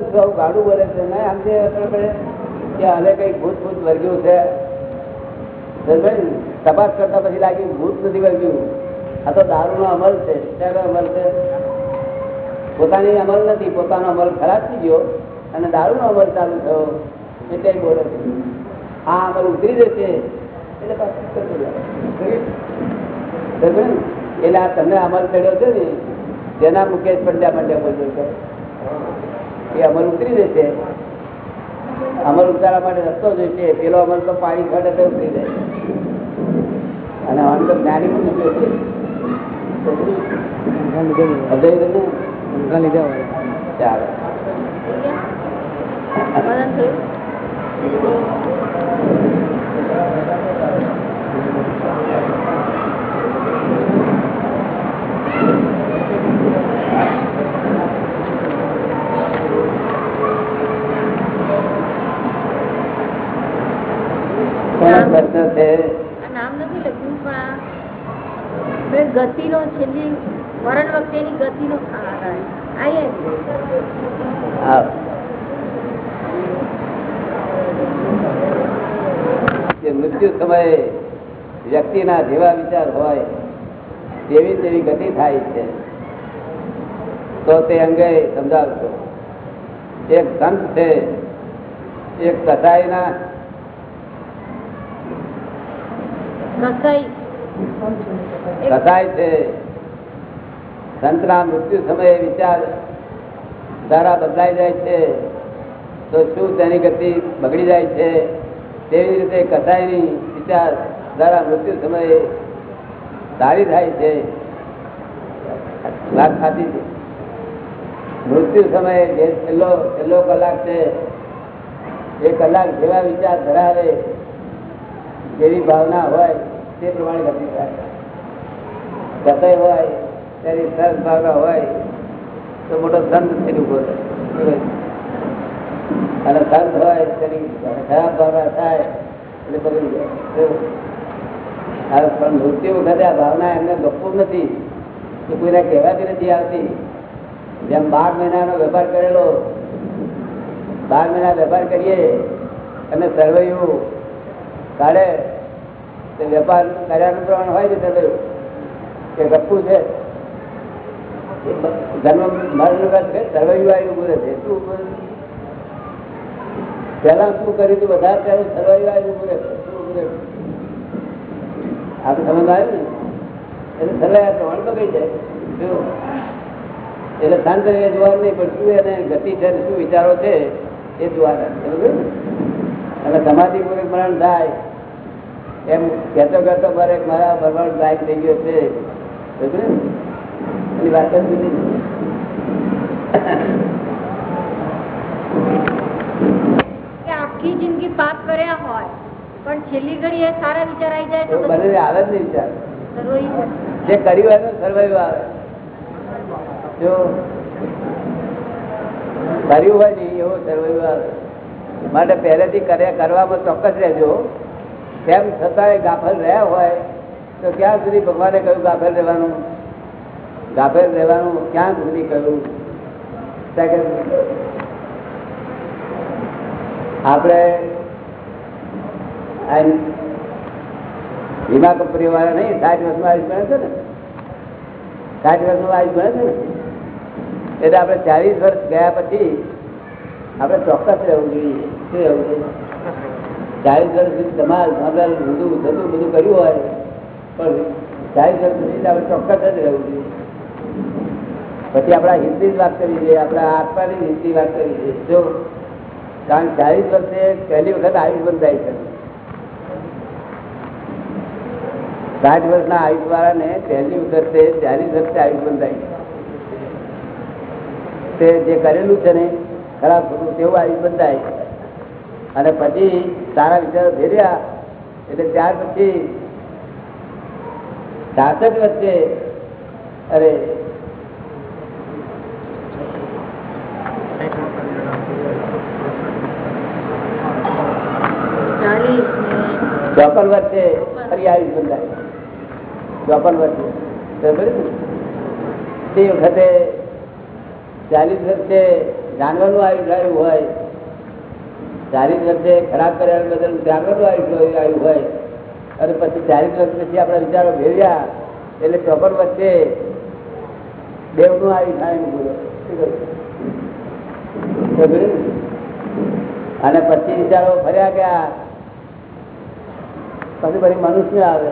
ગાડું બોલે છે. ને આમ જે કે આને કઈ ભૂત ભૂત વર્ગ્યું છે. તપાસ કરતા પછી લાગ્યું ભૂત નથી વર્ગ્યું. આ તો દારૂનો અમલ છે અમલ છે. પોતાની અમલ નથી, પોતાનો અમલ ખરાબ થઈ ગયો અને દારૂનો અમલ ચાલુ થયો. એટલે બોલે છે. આ અમલ ઉતરી જશે. એટલે પાછું ને? એટલે આ તમને અમલ ચડ્યો છે ને, જેના મુકેશ પંડ્યા માટે બોલ્યો છે. એ અમલ ઉતરી જશે અમલ ઉતારવા માટે રસ્તો જોઈશે. પેલો અમલ તો પાણી ખડે તો ઉતરી જાય. અને આમ તો જ્ઞાની પણ હોતી. ચાલો સમાધાન થયું કોનો પ્રશ્ન છે. નામ નથી લખ્યું પણ ગતિનો છેલ્લી મરણ વખતેની ગતિનો આ આઈ હા. જે મૃત્યુ સમયે વ્યક્તિના જેવા વિચાર હોય તેવી તેવી ગતિ થાય છે. તો તે અંગે સમજાવશો એક સંત છે એક કસાઈના કસાય છે. મૃત્યુ સમયે વિચાર ધારા બદલાઈ જાય છે. તો શું તેની ગતિ બગડી જાય છે? તેવી રીતે કસાયની વિચાર ધારા મૃત્યુ સમયે સારી થાય છે. વાત સાચી છે. મૃત્યુ સમયે જે છેલ્લો છેલ્લો કલાક છે, એ કલાક જેવા વિચાર ધરાવે જેવી ભાવના હોય. તે પ્રમાણે ગતિ થાય. ગતય હોય, તેની સરસ ભાવના હોય, તો મોટો સંત થઈ ઊભો થાય. અને સંત હોય, તેની ખરાબ ભાવના થાય, એટલે બગડી જાય પણ મૃત્યુ વખતે આ ભાવના એમને ગપવું નથી. કે કોઈને કહેવાતી નથી આવતી. જેમ બાર મહિનાનો વેપાર કરેલો, બાર મહિના વેપાર કરીએ, અને સર્વૈયું કાઢે વેપાર કર્યાનું પ્રમાણ હોય છે સર્વૈયું કે ગપવું છે. ધર્મ મરણ છે. રહે શું ઉભું? પહેલા શું આવ્યું ને? એટલે સર્વૈયા પ્રમાણ બગડી જાય? એટલે શાંત એ જોવાનું નહીં, પણ શું એને ગતિ છે શું વિચારો છે એ જોવાના અને સમાધિ પૂર્વક મરણ થાય. એમ કહેતો કહેતો મારે મારા ભરવાડ ગાયબ થઈ ગયો છે. એની વાત જ આખી જિંદગી પાપ કર્યા હોય પણ છેલ્લી ઘડી એ સારા વિચાર આવી જાય તો બને આવે જ વિચાર. જે કર્યું હોય એનું સર્વાઈવ આવે. જો કર્યું હોય ને એવો સર્વાઈવ આવે. માટે પહેલેથી કર્યા કરવામાં ચોક્કસ રહેજો. તેમ છતાંય ગાફલ રહ્યા હોય, તો ક્યાં સુધી ભગવાને કહ્યું ગાફલ રહેવાનું? ગાફેલ રહેવાનું ક્યાં સુધી કહ્યું? આપણે વીમા કંપની વાળા નહીં, સાઠ વર્ષમાં આયુષ ભણે છે ને? સાઠ વર્ષમાં આયુષ ભણે છે ને? એટલે આપણે ચાલીસ વર્ષ ગયા પછી આપણે ચોક્કસ રહેવું જોઈએ. શું રહેવું જોઈએ? ચાલીસ વર્ષ પછી આપણા હિન્દી વાત કરી છે, આપણા આત્માની હિન્દી વાત કરી છે. જો, કારણ ચાલીસ વર્ષે પહેલી વખત આયુષ્યમાન બંધાય છે સાઠ વર્ષના આયુષ વાળાને પહેલી વખતે ચાલીસ વર્ષે આયુષ બંધાય તે જે કરેલું છે ને, ખરાબ તેવું આયુષ બંધાય અને પછી સારા વિચારો ફેર્યા એટલે ત્યાર પછી છાસઠ વચ્ચે, અરે, ચોપન વર્ષે ફરી આયુષ બંધાય ચોપન વર્ષે? તે વખતે ચાલીસ વર્ષે જાનવરનું આવ્યું હોય ચાલીસ વર્ષે ખરાબ કર્યા બદલ આયુષ્ય આવ્યું હોય. અને પછી ચાલીસ વર્ષ પછી આપણા વિચારો ભેળ્યા એટલે પ્રોપર વચ્ચે દેવનું આવી થાય અને પછી વિચારો ફર્યા ગયા. પછી પછી મનુષ્ય આવે.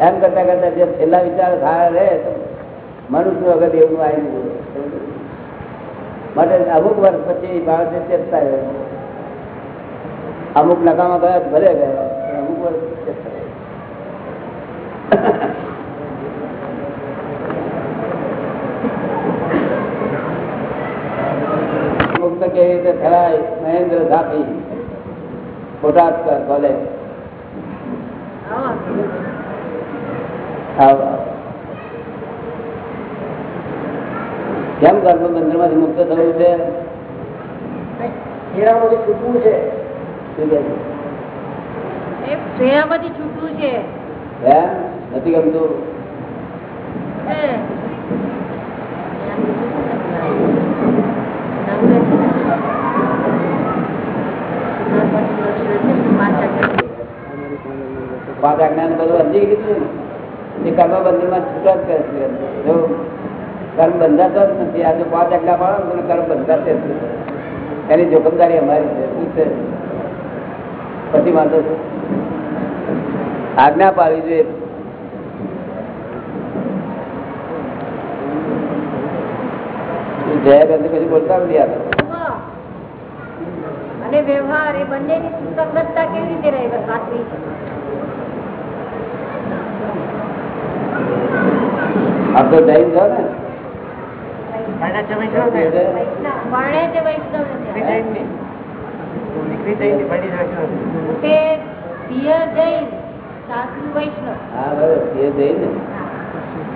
એમ કરતા કરતા જે છેલ્લા વિચારો સારા રહે મનુષ્ય વગર દેવનું આવી ગયું માટે અમુક વર્ષ પછી બાળક ચેતતા રહે અમુક નકામા ગયા તો ભલે ગયા પણ અમુક વર્ષ ચેતતા રહે. મુક્ત કેવી રીતે થવાય મહેન્દ્ર ઝાપી બોટાદ કોલેજ આવો. આવો. કેમ કર્મ બંધનમાંથી મુક્ત થવું છે? છૂટવું છૂટવું હે? નથી ગમતું? પાંચ આજ્ઞાનું બધું સમજી લીધું ને? એ કર્મ બંધનમાં છૂટા જ કરે છે. જો કર્મ બંધાતો જ નથી. આ જો પાંચ આજ્ઞા પાડો ને કર્મ બંધાશે જ નથી એની જોખમદારી અમારી છે. શું છે? પછી વાંધો છે આજ્ઞા પાડવી જોઈએ. જય બંધ પછી બોલતા નથી આ અને વ્યવહાર એ બંનેની સુસંગતતા કેવી રીતે રહે સાચવી આપ તો જૈન છો ને?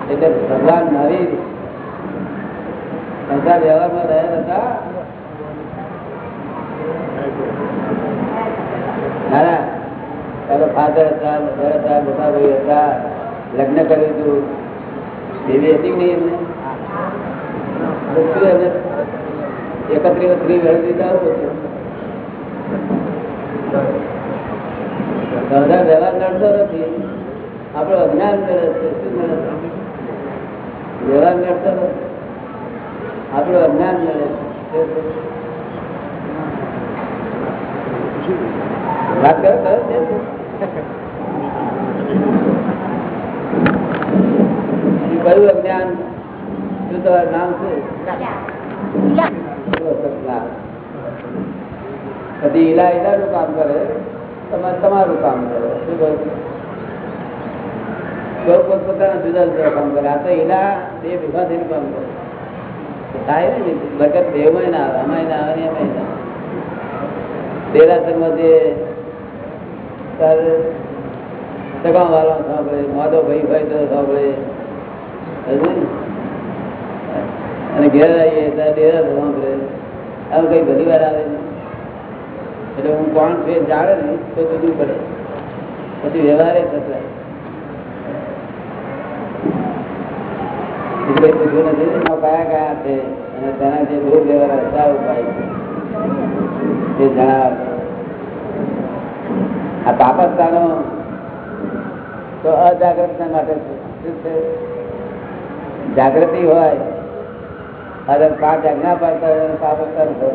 એટલે ભગવાન મહાવીર સંસાર વ્યવહારમાં રહ્યા હતા ના ના. તારો ફાધર હતા મધર હતા મોટા ભાઈ હતા લગ્ન કર્યું હતું. દેવી હતી નહીં એમને? એકત્રીસ નડતો નથી. આપણો અજ્ઞાન નડે છે. નથી. આપણું અજ્ઞાન નડે કરો અજ્ઞાન? શું તમારું નામ શું? ઈલા. ઈલા ઈલાનું કામ કરે? તમારે તમારું કામ કરે. શું કહ્યું સૌ પોતપોતાના જુદા જુદા કામ કરે. આ તો ઈલા બે ભેગા થઈને કામ કરે. થાય ને બરકત દેવમાં ના આવે. અમાય ના આવે ને એમાંય ના દેરાસરમાં જે સગા વાળા સાંભળે માધો ભાઈ ભાઈ તો સાંભળે? અને ઘેર આવીએ ત્યારે ડેરા સાંભળે આવું કઈ ઘણી વાર આવે એટલે હું કોણ છે જાણે ને, તો બધું પડે. પછી વ્યવહારે થતા. પૂછવું નથી છે? અને તેના જે દૂર વ્યવહાર હતા ઉપાય એ જણાવે આ પાપસ્તાનો તો અજાગ્રતતા માટે જાગૃતિ હોય અને પાંચ આજ્ઞા પાડતા હોય પાપ અત્યારે.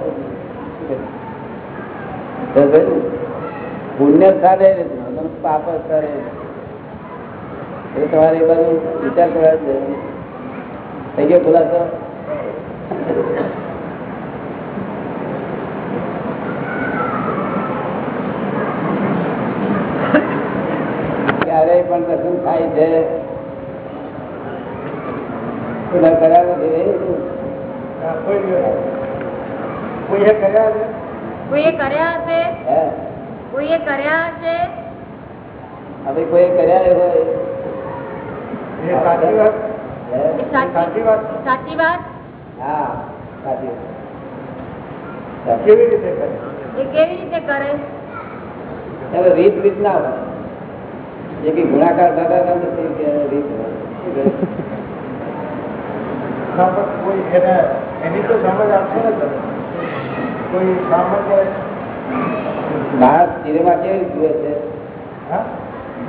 પુણ્ય સ્થાને પાપ સ્થાને એ તમારે એ બાજુ વિચાર કરવા જરૂર થઈ ગયો ખુલાસો? ક્યારેય પણ દર્શન થાય છે. કર્યા નથી. કોઈએ કર્યા છે? કોઈએ કર્યા હશે કોઈએ કર્યા હશે હવે કોઈ કર્યા હોય? સાચી વાત. સાચી સાચી વાત. સાચી વાત? હા સાચી વાત. કેવી રીતે કરે? એ કેવી રીતે કરે? હવે રીત રીત ના હોય. એ કઈ ગુણાકાર ભાગાકાર નથી કે રીત હોય. કોઈ એને એની તો સમજ આપશો ને તમે. કોઈ સામાન્ય માણસ સિનેમા કેવી જુએ છે? હા?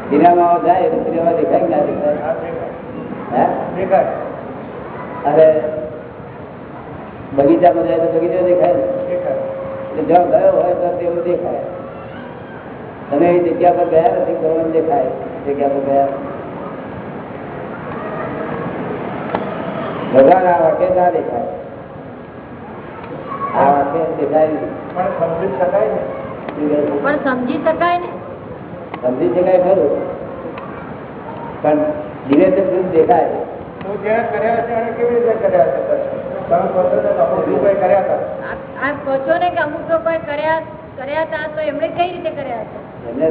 સિનેમામાં જાય એટલે સિનેમા દેખાય ના દેખાય? હા દેખાય. અરે બગીચામાં જાય તો બગીચો દેખાય એટલે જ્યાં ગયો હોય તો તેવું દેખાય. તમે એ જગ્યા પર ગયા નથી ભગવાન દેખાય. જગ્યા પર ગયા. ભગવાન આ વાક્ય ના દેખાય આ વાક્ય દેખાય નહીં પણ સમજી શકાય ને? પણ સમજી શકાય ને? સમજી શકાય ખરું. પણ ધીરે ધીરે શુદ્ધ દેખાય. તો જેને કર્યા છે કેવી રીતે કર્યા છે? દર્શન? તમે કહો છો ને કે અમુક લોકોએ કર્યા આપ કહો છો ને કે અમુક લોકોએ કર્યા કર્યા હતા તો એમણે કઈ રીતે કર્યા હતા? એમને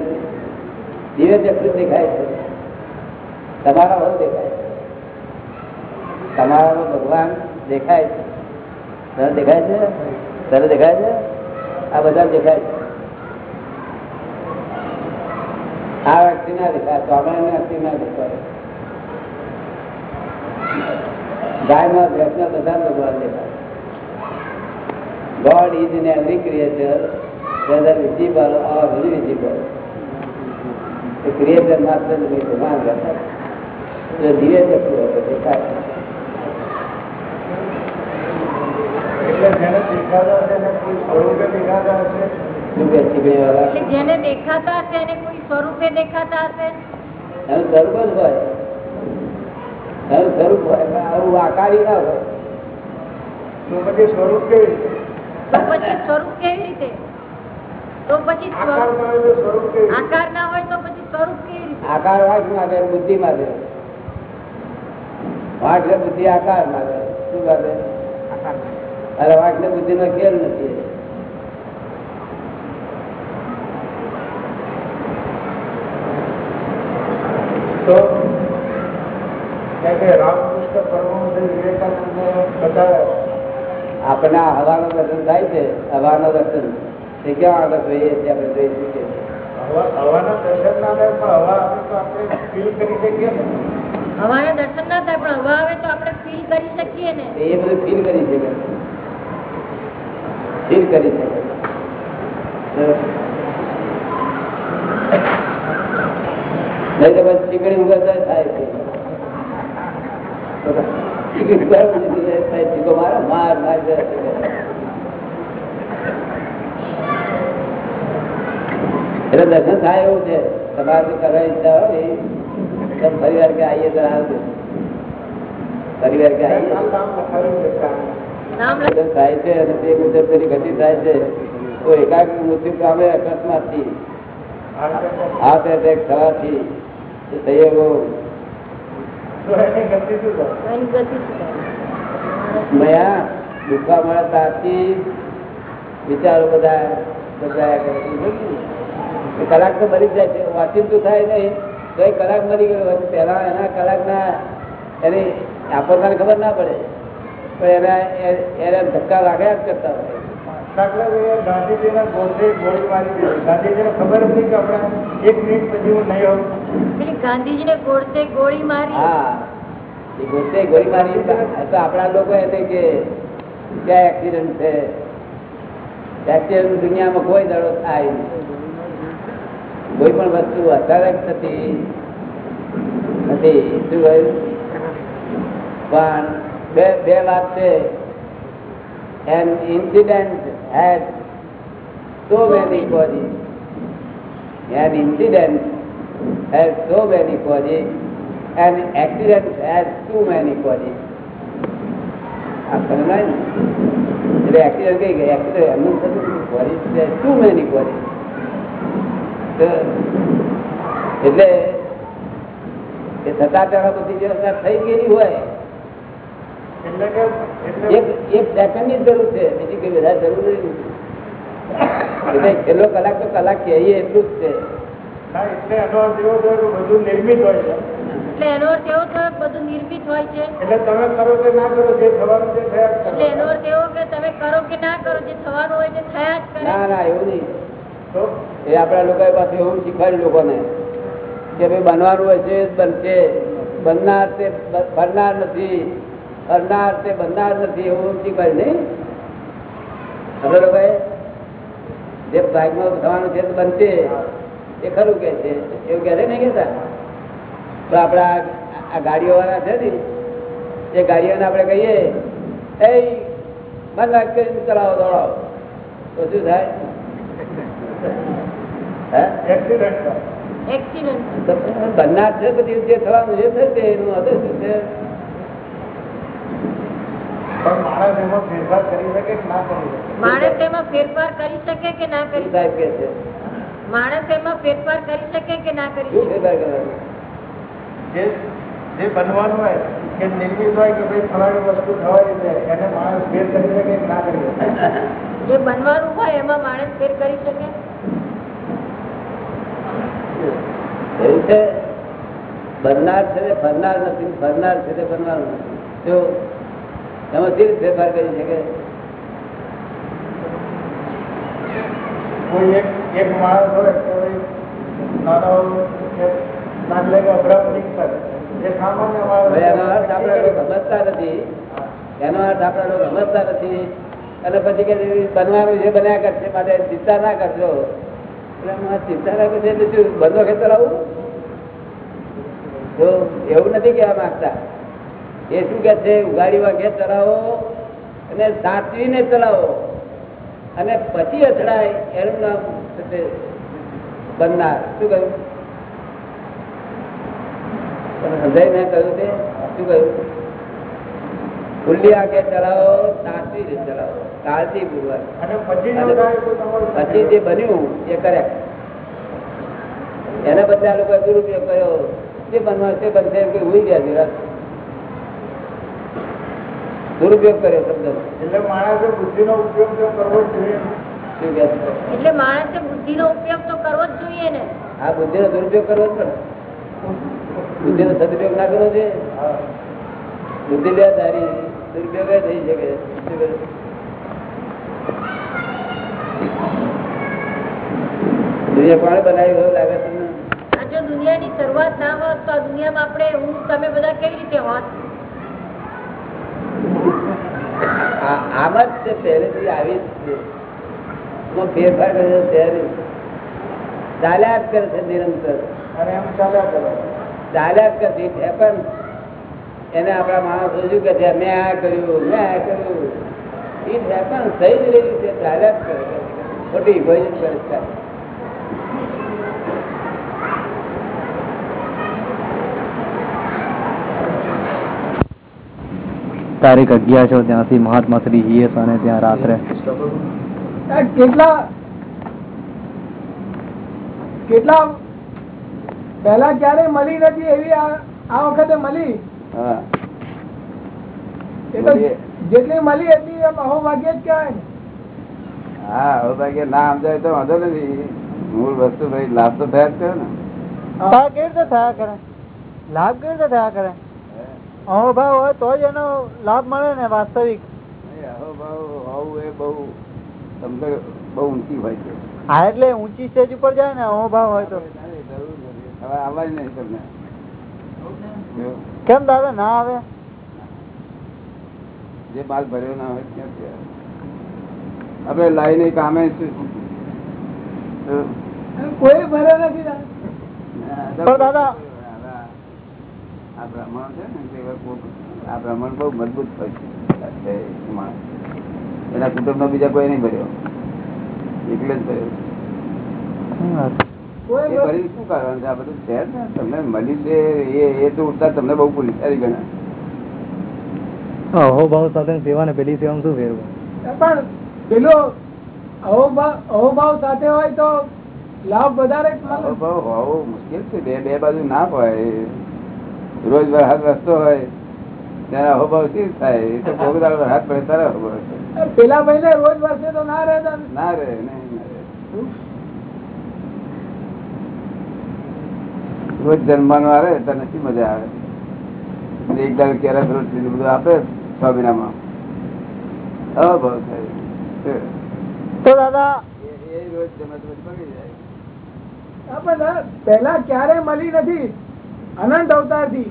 ધીરે ધીરે દેખાય છે. તમારા દેખાય છે. તમારામાં ભગવાન દેખાય છે. આ બધા દેખાય ગાયમાં ભેંસના બધા ભગવાન દેખાય. God is in every creature, whether visible or invisible. The creator ભગવાન ધીરે હતો દેખાય એટલે જેને દેખાતા હશે એને કોઈ સ્વરૂપે દેખાતા હશે? એને સ્વરૂપે જ હોય. એનું સ્વરૂપ હોય આવું આકારી ના હોય. તો પછી સ્વરૂપ કેવી રીતે? તો પછી સ્વરૂપ કેવી રીતે? તો પછી આકાર ના હોય તો પછી સ્વરૂપ કેવી રીતે? આકાર વાંક માટે બુદ્ધિ માં વાંક ને બુદ્ધિ આકાર માટે શું માટે અરે વાંક ને બુદ્ધિ નો ખેલ નથી? તો રામકૃષ્ણ પરમહંસ વિવેકાનંદ બતાવ્યા આપણે હવાનું દર્શન થાય છે હવાનું દર્શન તે ક્યાં આગળ જોઈએ છે આપણે જોઈ શકીએ હવા હવાના દર્શન ના થાય પણ હવા આવે તો આપણે ફીલ કરી શકીએ ને. હવાના દર્શન ના થાય પણ હવા આવે તો આપણે ફીલ કરી શકીએ ને. એ બધું ફીલ કરી શકે ફીલ કરી શકે એટલે દર્શન થાય એવું છે તમારે કરવા ઈચ્છા હોય તો ફરી વાર કે આવીએ તો આવજો ફરી વાર કે આવીએ થાય છે અને તે મુજબ તેની ગતિ થાય છે. તો એકાગ્ર મૃત્યુ પામે અકસ્માતથી. Heart attack. હાર્ટ એટેક થવાથી સંયોગો તો? મયા દુઃખા મળે ત્યારથી વિચારો બધા. એ કલાક તો મરી જાય છે. વાંચીતું થાય નહીં. તો એ કલાક મરી ગયો. પહેલા એના કલાકના એની આપણને ખબર ના પડે. એના ધક્કા લાગ્યા જ કરતા હોય તરીકે ગોળી મારી ગાંધીજીને ખબર નહીં કે આપણે એક મિનિટ પછી હું નહીં હોઉં ગાંધીજીને ગોળતે ગોળી મારી? હા. એ ગોતે ગોળી મારી. તો આપણા લોકો એને કે ક્યાં એક્સિડન્ટ છે? એક્સિડન્ટ દુનિયામાં કોઈ દડો થાય કોઈ પણ વસ્તુ અચાનક થતી નથી. શું કહ્યું પણ બે બે વાત છે. An incident has so many causes an incident has so many causes an accident has too many સમજાય એટલે એક્સિડન્ટ કઈ ગઈ એક્સિડન્ટ એમનું થતું બોડી ટુ મેની બોડી એટલે એ થતા ત્યારે બધી વ્યવસ્થા થઈ ગયેલી હોય. એક એક સેકન્ડની જરૂર છે. બીજી કઈ વધારે જરૂર નથી. છેલ્લો કલાક તો કલાક કહીએ એટલું જ છે. એટલે એનો અર્થ બધું નિર્મિત હોય છે. એટલે એનો અર્થ એવો કે બધું નિર્મિત હોય છે. એટલે તમે કરો કે ના કરો જે થવાનું તે થયા એટલે એનો. અર્થ એવો કે તમે કરો કે ના કરો જે થવાનું હોય તે થયા જ કરે. ના ના એવું નહીં. એ આપણા લોકો પાસે એવું શીખવાડ્યું લોકોને કે ભાઈ બનવાનું હોય છે બનશે. બનનાર તે બનનાર નથી. કરનાર તે બનનાર નથી એવું શીખવાય નહીં. ભાઈ જે ભાગમાં થવાનું છે તો બનશે. એ ખરું કે છે? એવું કહે છે નહીં કેતા તો આપણા આ ગાડીઓ વાળા છે ને એ ગાડીઓને આપણે કહીએ એ મન લાગ કરીને ચલાવો દોડાવો. તો શું થાય? એક્સિડન્ટ બનનાર છે બધી જે થવાનું છે એનું હતું શું છે? માણસ એમાં ફેરફાર કરી શકે કે ના કરી શકે? માણસ એમાં ફેરફાર કરી શકે કે ના કરી શું સાહેબ શકે? કે છે. માણસ એમાં ફેરફાર કરી શકે કે ના કરી શું શકે? ફેરફાર કરવાનો? જે જે બનવાનું હોય કે નિર્મિત હોય કે ભાઈ ફલાણી વસ્તુ થવાની છે એને માણસ ફેર કરી શકે કે ના કરી શકે? જે બનવાનું હોય એમાં માણસ ફેર કરી શકે? એવું છે? બનનાર છે તે ફરનાર નથી ફરનાર છે તે બનવાનું નથી. જો એમાં શી ફેરફાર કરી શકે? કોઈ એક એક માણસ હોય નાનો સામાન્ય માણસ આપણે લોકો સમજતા નથી. એનો અર્થ આપણે લોકો સમજતા નથી. અને પછી કે બનવાનું જે બન્યા કરશે માટે ચિંતા ના કરશો એટલે ચિંતા ના કરશે એટલે શું બંધો ખેતર આવું એવું નથી કહેવા માંગતા. એ શું કે છે? ઉગાડીમાં ખેત ચલાવો અને સાચવીને ચલાવો. અને પછી અથડાય એનું નામ બનનાર. શું કહ્યું? સમજાય મેં કહ્યું તે? શું કહ્યું? ખુલ્લી આંખે ચલાવો સાચવીને ચલાવો. કાળજીપૂર્વક જો પછી જે બન્યું એ કરેક્ટ એના બદલે આ લોકોએ દુરુપયોગ કર્યો જે બનવા તે બનશે એમ કે ઉઈ ગયા નિરાશ દુરુપયોગ કર્યો શબ્દ એટલે માણસે બુદ્ધિનો ઉપયોગ તો કરવો જ જોઈએ શું કહે છે? એટલે માણસે બુદ્ધિનો ઉપયોગ તો કરવો જ જોઈએ ને. આ બુદ્ધિનો દુરુપયોગ કરવો જ પડે. બુદ્ધિનો સદુપયોગ ના કરવો છે બુદ્ધિ લે તારી દુરુપયોગ થઈ શકે. દુનિયા કોણે બનાવી એવું લાગે તમને? આ જો દુનિયાની શરૂઆત ના હોત તો આ દુનિયામાં આપણે હું તમે બધા કેવી રીતે હોત? આમ જ છે પહેલેથી આવી જ ફેરફાર કર્યો છે ચાલ્યા જ કરે છે નિરંતર. અને ચાલ્યા કરે. જ કરતી પણ એને આપણા માણસો શું કે છે? મેં આ કર્યું મેં આ કર્યું. એ હેપન થઈ જ રહ્યું છે. ચાલ્યા જ કરે. ખોટી ભય જ કરે તારીખ અગિયાર છો ત્યાંથી મહાત્મા શ્રી હિયેશ અને ત્યાં રાત્રે. કેટલા કેટલા પહેલા ક્યારે મળી નથી એવી આ વખતે મળી? જેટલી મળી એટલી આમ અહોભાગ્ય જ કહેવાય હા હવે ના સમજાય તો વાંધો નથી. મૂળ વસ્તુ ભાઈ લાભ તો થયા જ કરે ને. હા, કેવી રીતે થયા કરે? લાભ કેવી રીતે થયા કરે? અહોભાવ હોય તો જ એનો લાભ મળે ને વાસ્તવિક. અહોભાવ હોવું એ બહુ સમજણ બહુ ઊંચી હોય છે. હા એટલે ઊંચી સ્ટેજ ઉપર જાય ને અહોભાવ હોય તો. હવે આવવા જ નહીં તમને. કેમ દાદા ના આવે? જે માલ ભર્યો ના હોય ક્યાંથી આવે? આપણે લાઈને કામે શું? કોઈ ભર્યો નથી દાદા- આ બ્રાહ્મણ છે ને તે આ બ્રાહ્મણ બહુ મજબૂત છે એના કુટુંબ નો બીજા કોઈ નહીં ભર્યો. એટલે જ ભર્યો. એ શું કરવાનું છે? આ બધું છે ને તમને મળ્યું છે એ એ તો ઉઠતા તમને બહુ પુલિસારી ગણાય. અહોભાવ સાથે સેવા ને પેલી સેવામાં શું ફેરવું? પણ પેલો અહોભાવ અહોભાવ સાથે હોય તો લાભ વધારે મળે. હોવો મુશ્કેલ છે. બે બે બાજુ ના હોય. રોજ વરસાદ રસ્તો હોય ત્યારે અહોભાવ શી થાય? એ તો દાડો વરસાદ પડે ત્યારે અહોભાવ પેલા મહિને રોજ વરસે તો ના રહેતા ના રહે રોજ જન્મવાનું આવે તો નથી મજા આવે. એક દાડો કેરા રોટલી બધું આપે છ મહિનામાં અભાવ થાય. તો દાદા એ રોજ જમત બગડી જાય. પહેલા ક્યારે મળી નથી. અનંત અવતારથી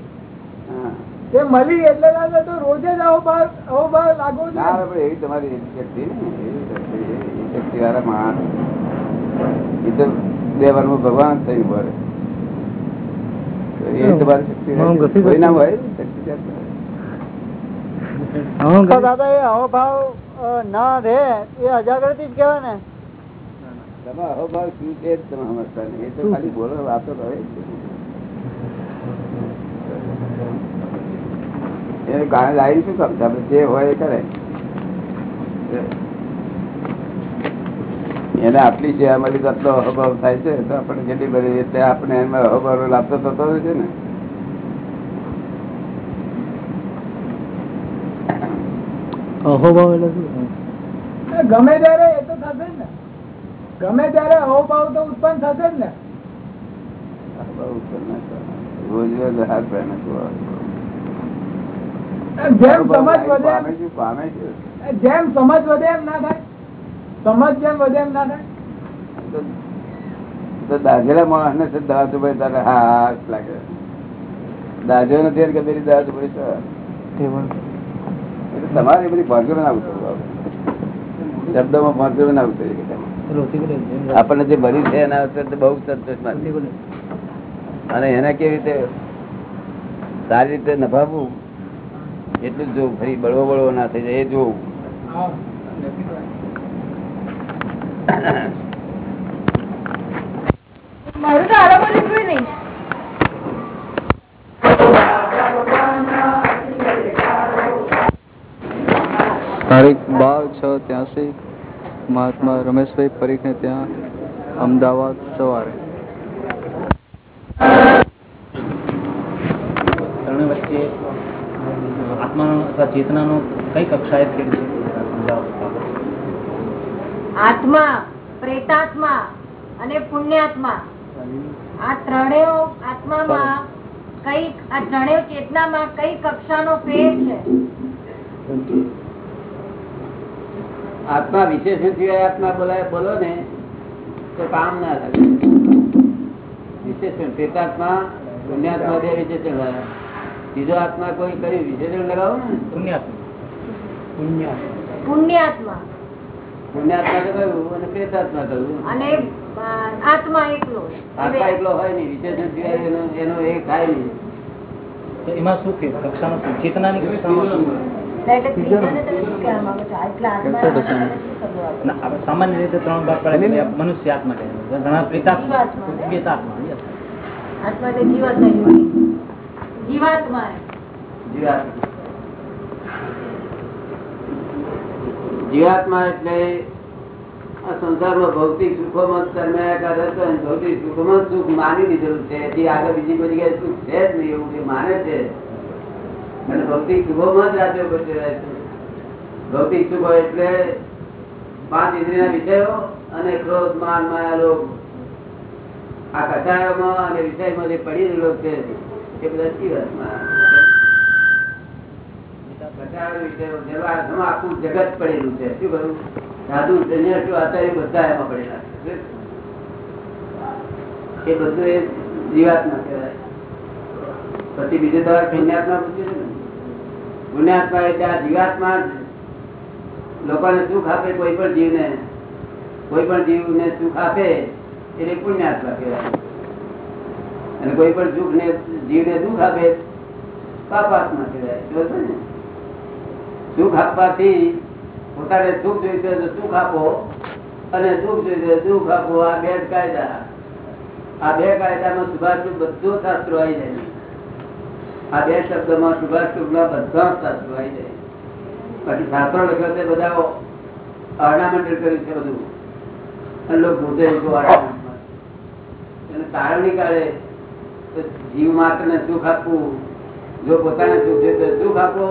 તે મળી એટલે તો રોજે જ અવભાવ ભાવ આવો ભાવ લાગવો ના જોઈએ પણ એવી તમારી શક્તિ ને વાળા માણસ. એ તો બે વારમાં ભગવાન થયું પડે એ તમારી શક્તિ કોઈ ના. હોય દાદા એ અવભાવ ભાવ ના રે એ અજાગૃતિ જ કહેવાય ને. તમે અહોભાવ શું છે જ તમે સમજતા નહીં. એ તો ખાલી બોલો વાતો કરે છે. એને ગાળે લાવી શું કામ છે? આપણે જે હોય એ કરે એને આટલી સેવા અમારી આટલો અહોભાવ થાય છે તો આપણે જેટલી બધી એટલે આપણે એમાં અભાવ લાભતો થતો જ છે ને અહોભાવ એટલે શું ગમે ત્યારે એ તો થશે જ ને ગમે ત્યારે અહોભાવ તો ઉત્પન્ન થશે જ ને. રોજ રોજ હાથ પે નાખવો. જેમ સમજ વધે પામે એમ છે, પામે છે. જેમ સમજ વધે એમ ના થાય. સમજ જેમ વધે એમ ના થાય. તો- તો દાજેલા માણસ ને દવા ભાઈ તારે હાથ લાગે. દાજો નથી કે પેલી દવા તો એટલે તમારે બધી ભાગ્યો ના ઉતરવું શબ્દોમાં ભાગ્યો ના છે. આપણને જે ભરી છે એના અત્યારે બહુ સંતોષ માને. અને એને કેવી રીતે સારી રીતે નભાવવું? એટલું જ જોવું ફરી બળવો બળવો ના થઈ જાય એ જોવું મારું તો આરોપો લીધું નહીં. તારીખ બાર છ ત્યાંસી મહાત્મા રમેશભાઈ પરીખને ત્યાં અમદાવાદ સવારે. ત્રણે વચ્ચે આત્માનો અથવા ચેતનાનો કઈ કક્ષાએ ફેર છે? આત્મા પ્રેતાત્મા અને પુણ્યાત્મા. આ ત્રણેય આત્મામાં કઈ આ ત્રણેય ચેતનામાં કઈ કક્ષાનો ફેર છે? આત્મા વિશેષણ સિવાય આત્મા બોલાય બોલો ને તો કામ ના લાગે. વિશેષણ પ્રેતાત્મા પુણ્યાત્મા બે વિશેષણ લાગે. ત્રીજો આત્મા કોઈ કઈ વિશેષણ લગાવો ને. પુણ્યાત્મા. પુણ્યાત્મા. પુણ્યાત્મા કહ્યું અને પ્રેતાત્મા કયું અને આત્મા એકલો. આત્મા એકલો હોય નહીં વિશેષણ સિવાય એનો એનો એક થાય નહીં. તો એમાં શું ફેર કક્ષાનો શું? ચેતનાની કક્ષામાં શું એટલે ત્રીજાને તમે શું કહેવા માંગો છો? એટલે આત્મા કેટલો દશાંશ? શું? શબ્દો વાપરો? ના, આપણે સામાન્ય રીતે ત્રણ ભાગ પડે મનુષ્ય આત્મા ઘણા પ્રેતાત્મા જીવાત્મા. આત્મા એટલે. જીવાત્મા જીવાત્મા. એટલે સંસારમાં ભૌતિક સુખોમાં માં તન્મયા કરે છે ભૌતિક સુખોમાં સુખ માની લીધેલું છે. જે આગળ બીજી કોઈ જગ્યાએ સુખ છે જ નહીં એવું જે માને છે. અને ભૌતિક સુખોમાં જ રાજ્યો રહે છે. ભૌતિક સુખો એટલે પાંચ ઇન્દ્રિયના વિષયો અને ક્રોધ, માન, માયા લોક આ કચાયોમાં અને વિષયમાં જે પડી રહેલો છે આખું જગત પડેલું છે. શું કરું સાધુ સન્યાસી આચાર્ય બધા એમાં પડેલા છે. એ બધું એ જીવાત્મા કહેવાય. પછી બીજું તમારે પુણ્યાત્મા પૂછ્યું ને? પુણ્યાત્મા એટલે આ જીવાત્મા લોકોને સુખ આપે કોઈ પણ જીવને. કોઈ પણ જીવને સુખ આપે એટલે પુણ્યાત્મા કહેવાય. અને કોઈ પણ સુખ ને જીવને દુઃખ આપે સુખ આપવાથી પોતાને સુખ જોઈશે તો સુખ આપો, અને સુખ જોઈશે સુખ આપો. આ બે કાયદા. આ બે કાયદામાં સુભાષ બધું શાસ્ત્રો આવી જાય. આ બે શબ્દમાં સુભાષ ના બધા શાસ્ત્રો આવી જાય. બાકી શાસ્ત્રો લખ્યો તે બધા ઓર્નામેન્ટલ કર્યું છે બધું. અને લોકો ભૂતે તારવણી કાઢે જીવ માત્ર ને સુખ આપવું જો પોતાને સુખ છે તો સુખ આપો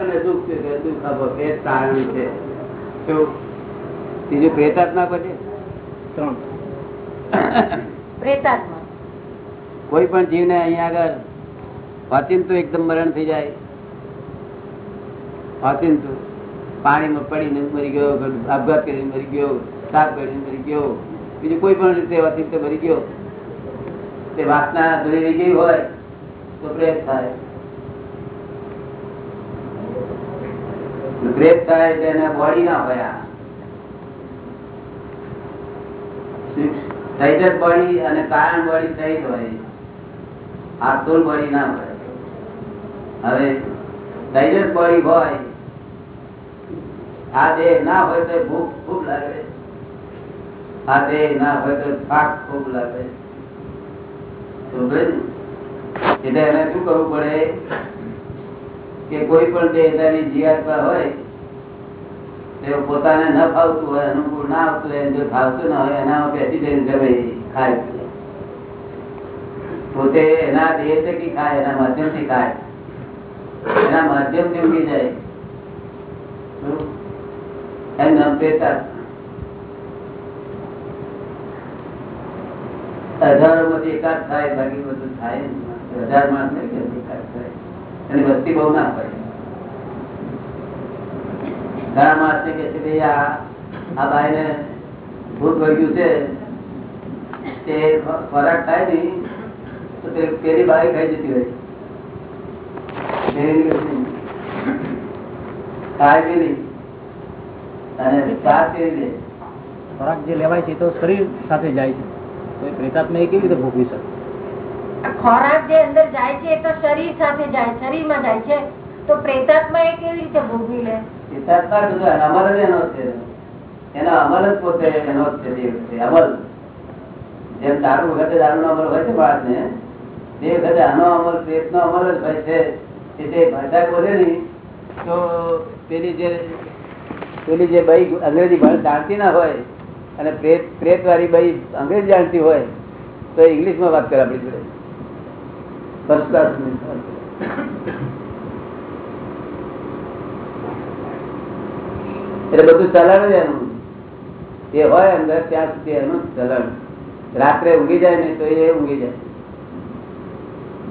અને દુઃખ છે તો દુઃખ આપો. બે તારણી છે. બીજું પ્રેતાત્મા પછી? ત્રણ. પ્રેતાત્મા. કોઈ પણ જીવને અહીંયા આગળ વાંચીન તો એકદમ મરણ થઈ જાય. વાંચીન તો પાણીમાં પડીને મરી ગયો આપઘાત કરીને મરી ગયો સાપ કરીને મરી ગયો બીજું કોઈ પણ રીતે વાંચીન મરી ગયો. તે વાસના રહી ગઈ હોય, તો પ્રેત થાય. પ્રેત થાય એને બોડી ના હોય સહિત બોડી અને કારણ બોડી સહિત હોય. આ સ્થૂળ બોડી ના હોય. હવે સહિત બોડી હોય, આ દેહ ના હોય તો ભૂખ ખૂબ લાગે. આ દેહ ના હોય તો થાક ખૂબ લાગે? એટલે એને શું કરવું પડે? કે કોઈ પણ દેહદારી જીવાત્મા હોય તે પોતાને ન ફાવતું હોય, અનુકૂળ ના આવતું હોય જો ફાવતું ના હોય, એનામાં બેસી જઈને જમે ખાય પોતે એના દેહ થકી ખાય, એના માધ્યમથી ખાય. એના માધ્યમથી ઊંઘી જાય? એમ નામ પ્રેતાત્મા હજારો માંથી એકાદ થાય, બાકી બધું થાય હજાર માણસ એકાદ એની વસ્તી બહુ ના પડે. ઘણા માણસ કે છે ભાઈ આ ભાઈ ને ભૂત વર્ગ્યું છે. તે ખોરાક થાય નહીં, તો તે પેલી બાઈ ખાઈ જતી હોય ખાય બી નહીં. અને સાત પેરી દે ખોરાક જે લેવાય છે તો શરીર સાથે જાય છે. પ્રેતાત્મા એ કેવી રીતે ભોગવી શકે? ખોરાક જે અંદર જાય છે એ તો શરીર સાથે જાય શરીરમાં જાય છે તો પ્રેતાત્મા એ કેવી રીતે ભોગવી લે? પ્રેતાત્મા અમલ જ એનો છે. એનો અમલ જ પોતે એનો જ છે અમલ. જેમ દારૂ વખતે દારૂ નો અમલ હોય છે બાળકને તે વખતે આનો અમલ પ્રેત નો અમલ જ હોય છે. કે તે ભાષા બોલે નહીં તો પેલી જે પેલી જે ભાઈ અંગ્રેજી ભાષા જાણતી ના હોય અને પ્રેત પ્રેત વાળી ભાઈ અંગ્રેજી જાણતી હોય તો ઇંગ્લિશમાં વાત કરે આપણી જોડે. ફર્સ્ટ ક્લાસ એટલે બધું ચલણ જ એનું. એ હોય અંદર ત્યાં સુધી એનું ચલણ. રાત્રે ઊંઘી જાય ને તો એ ઊંઘી જાય.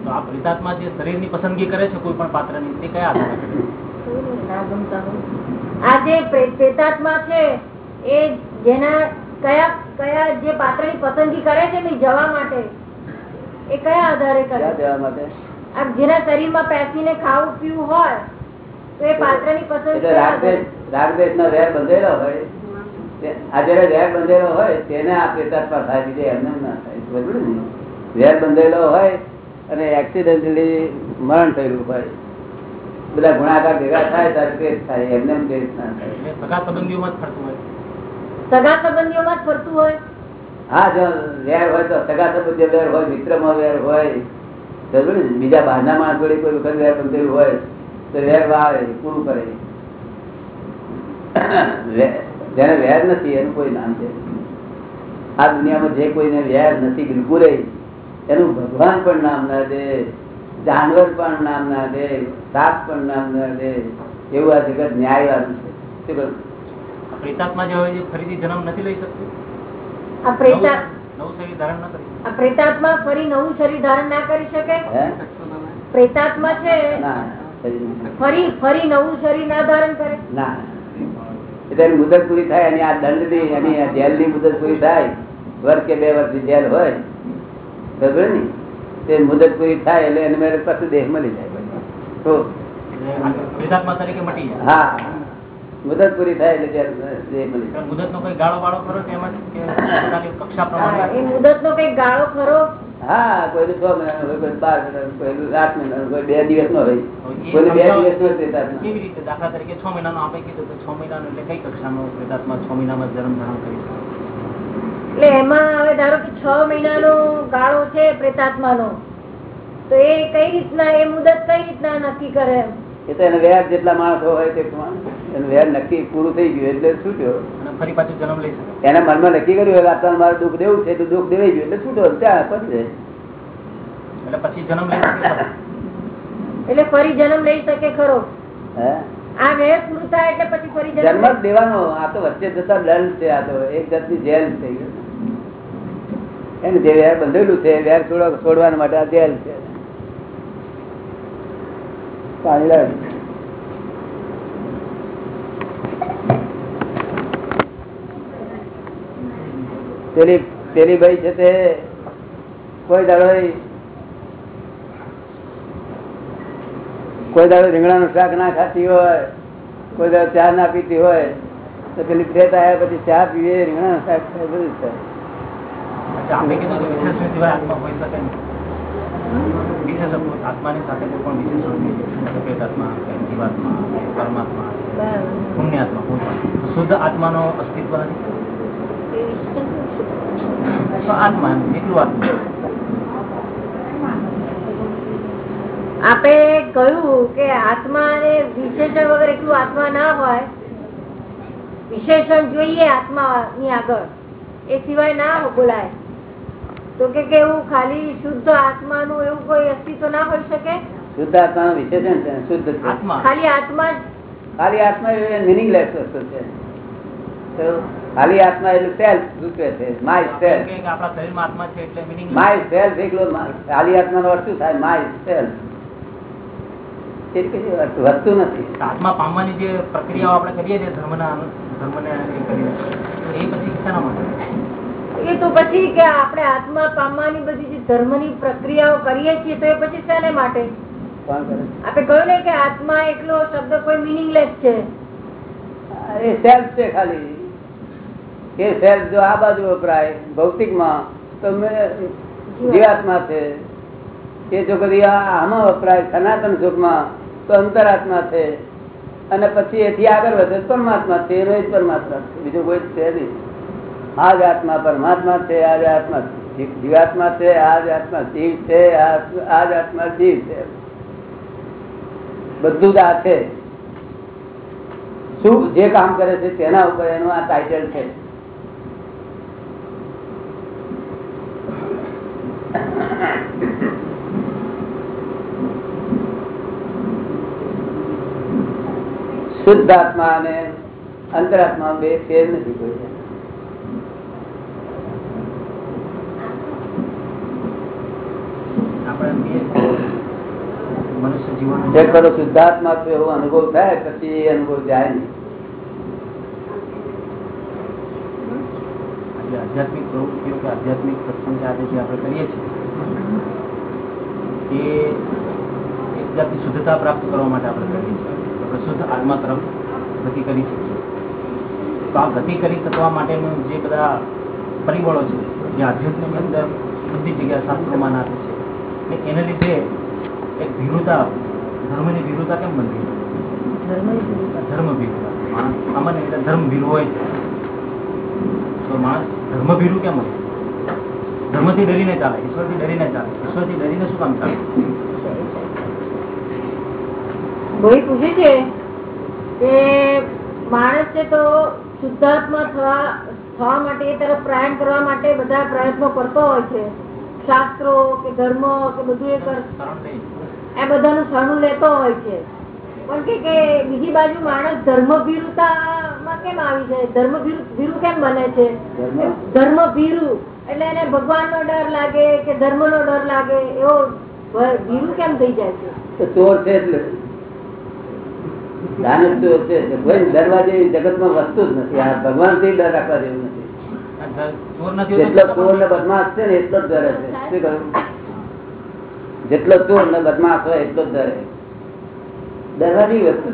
તો આ પ્રિતાત્મા જે શરીરની પસંદગી કરે છે કોઈ પણ પાત્રની તે કયા આધારે કરે છે? આ જે પ્રેતાત્મા છે એ જેના કયા કયા જે પાત્રની પસંદગી કરે છે ને જવા માટે એ કયા આધારે કરે જવા માટે? આ જેના શરીરમાં બેસીને ખાવું પીવું હોય તો એ પાત્રની પસંદગી એટલે કયા રાગદેશ નો વેર બંધેલો હોય આજે આ વેર બંધેલો હોય તેને આ પ્રેતાત્મા થાય બીજે એમને ના થાય. બરોબર ને? વેર બંધેલો હોય અને એક્સિડન્ટલી મરણ થયેલું હોય. બધા ગુણાકાર ભેગા થાય ત્યારે થાય એમને એમ પ્રેત ના થાય. સગા સંબંધીઓમાં જ ફરતું હોય? હા, જો વેર હોય તો સગા સંબંધીઓ વેર હોય, મિત્રમાં વેર હોય બીજા બહારના માણસ જોડે કોઈ વખત વેર બંધેલું હોય, તો વેર વાવે, પૂરું કરે. જેને વેર નથી, એનું કોઈ નામ છે. આ દુનિયામાં જે કોઈને વેર નથી, બિલકુલ એનું ભગવાન પણ નામ ના દે, જાનવર પણ નામ ના દે, સાપ પણ નામ ના દે, એવું આ જગત ન્યાયવાળું છે. શું કહ્યું? પ્રેતાત્મા જે હોય એ ફરીથી જન્મ નથી લઈ શકતું. આ પ્રેતા નવું નવું શરીર ધારણ ન કરી આ પ્રેતાત્મા ફરી નવું શરીર ધારણ ના કરી શકે? પ્રેતાત્મા છે. ફરી ફરી નવું શરીર ના ધારણ કરે? ના. એટલે મુદત પૂરી થાય અને આ દંડની અને જેલની મુદત પૂરી થાય. વર્ષ કે બે વર્ષની જેલ હોય. બરોબર ને તે મુદત પૂરી થાય એટલે એને મેરે પાછું દેહ મળી જાય. તો પ્રેતાત્મા તરીકે મટી જાય. હા. મુદત પૂરી થાય એટલે મુદત નો કઈ ગાળો વાળો ખરો કે એમાં કે પોતાની કક્ષા પ્રમાણે? એ મુદત નો કઈ ગાળો ખરો? હા કોઈ છ મહિના હોય કોઈ બાર મહિના કોઈ આઠ મહિના કોઈ બે દિવસ નો હોય કોઈ બે દિવસ નો કેવી રીતે? દાખલા તરીકે છ મહિનાનો આપે કીધું છ મહિના એટલે કઈ કક્ષાનો પ્રેતાત્મા છ મહિનામાં જન્મ ધારણ કરી એટલે એમાં હવે ધારો કે છ મહિનાનો ગાળો છે પ્રેતાત્માનો તો એ કઈ રીતના એ મુદત કઈ રીતના નક્કી કરે એ તો એને વ્યાજ જેટલા માણસો હોય તે પ્રમાણે. એનું વ્યાજ નક્કી પૂરું થઈ ગયું એટલે છૂટ્યો ફરી પાછું જન્મ લઈ શકે. એના મનમાં નક્કી કર્યું હવે આટલા મારે દુઃખ દેવું છે તો દુઃખ દેવાઈ ગયું એટલે છૂટો ત્યાં પતી એટલે પછી જન્મ લઈ શકે એટલે ફરી જન્મ લઈ શકે ખરો. આ વેર પૂરું થાય એટલે પછી ફરી જન્મ જન્મ જ દેવાનો આ તો વચ્ચે જતા દંડ છે આ તો એક જાતની જેલ થઈ ગયું એને જે વેર બંધેલું છે વેર છોડવા છોડવા માટે આ જેલ છે. પાણી લાવ પેલી પેલી ભાઈ છે તે કોઈ દાડો કોઈ દાડો રીંગણાનું શાક ના ખાતી હોય કોઈ દાડો ચા ના પીતી હોય તો પેલી ફેટ આવ્યા પછી ચા પીવે રીંગણા શાક ખાય, બધું થાય. શુદ્ધ આત્માનો અસ્તિત્વ નથી? આપે કહ્યું કે આત્મા ને વિશેષણ વગર એટલું આત્મા ના હોય વિશેષણ જોઈએ આત્મા ની આગળ. એ સિવાય ના બોલાય. તો કે કેવું ખાલી શુદ્ધ આત્મા નું એવું કોઈ અસ્તિત્વ ના હોઈ શકે? શુદ્ધ આત્મા વિશેષણ છે શુદ્ધ આત્મા. ખાલી આત્મા ખાલી આત્મા એ મિનિંગલેસ વસ્તુ છે. તો ખાલી આત્મા એટલે સેલ્ફ સૂચવે છે. માય સેલ્ફ આપણા શરીરમાં આત્મા છે એટલે મીનિંગ માય સેલ્ફ એકલો ખાલી આત્મા નો અર્થ શું થાય? માય સેલ્ફ એ વસ્તુ નથી. આત્મા પામવાની જે પ્રક્રિયાઓ આપણે કરીએ છીએ ધર્મના ધર્મને એ તો પછી શેના માટે? એ તો પછી કે આપણે આત્મા પામવાની બધી જે ધર્મની પ્રક્રિયાઓ કરીએ છીએ તો એ પછી શેને માટે? આપણે કહ્યું ને કે આત્મા એકલો શબ્દ કોઈ મિનિંગલેસ છે. સેલ્ફ છે ખાલી. એ સેલ્ફ જો આ બાજુ વપરાય ભૌતિકમાં, તો જીવાત્મા છે. એ જો કદી આમાં વપરાય, સનાતન સુખમાં, તો અંતરાત્મા છે. અને પછી એથી આગળ વધે પરમાત્મા છે એનો જ પરમાત્મા છે. બીજું કોઈ છે નહીં. આ જ આત્મા પરમાત્મા છે આ જ આત્મા જીવાત્મા છે આ જ આત્મા જીવ છે આ જ આત્મા જીવ છે. બધું જ આ છે. શું જે કામ કરે છે તેના ઉપર એનું આ ટાઇટલ છે. શુદ્ધ આત્મા અને અંતરાત્મા બે ફેર નથી કોઈ કરો શુદ્ધાત્મા તો એવો અનુભવ થાય પછી એ અનુભવ જાય નહીં. આધ્યાત્મિક પ્રવૃત્તિઓ કે આધ્યાત્મિક સત્સંગ આજે જે આપણે કરીએ છીએ એ એક જાતની શુદ્ધતા પ્રાપ્ત કરવા માટે આપણે કરીએ છીએ. આપણે શુદ્ધ આત્મા તરફ ગતિ કરી શકીએ. તો આ ગતિ કરી શકવા માટેનું જે બધા પરિબળો છે જે આધ્યાત્મિક અંદર બધી જગ્યા શાસ્ત્રોમાં નાખે છે ને એને લીધે એક ભીરુતા ધર્મની ભીરુતા કેમ બનતી ધર્મ ભીરુતા. માણસ સામાન્ય રીતે ધર્મ ભીરુ હોય. છે તો માણસ ધર્મ ભીરું કેમ હોય? ધર્મથી ડરીને ચાલે ઈશ્વરથી ડરીને ચાલે. ઈશ્વરથી ડરીને શું કામ ચાલે? ભાઈ પૂછે છે કે માણસ છે તો શુદ્ધાત્મા થવા થવા માટે એ તરફ પ્રયાણ કરવા માટે બધા પ્રયત્નો કરતો હોય છે. શાસ્ત્રો કે ધર્મ કે બધું એ કર એ બધાનું શરણું લેતો હોય છે. પણ કે બીજી બાજુ માણસ ધર્મ ભીરુતામાં કેમ આવી જાય? ધર્મ ભીરુ કેમ બને છે? ધર્મ? ધર્મ ભીરુ એટલે એને ભગવાનનો ડર લાગે કે ધર્મનો ડર લાગે? એવો ભીરુ કેમ થઈ જાય છે? ચોર છે એટલે. દાનવ ચોર છે. કોઈ ડરવા જેવી જગતમાં વસ્તુ જ નથી. આ ભગવાનથી ડર રાખવા જેવું નથી. જેટલો ચોર ને બદમાશ છે ને એટલો જ ડરે છે. શું કહ્યું જેટલો ચોર ને બદમાશ હોય એટલો જ ડરે. ડરવા વસ્તુ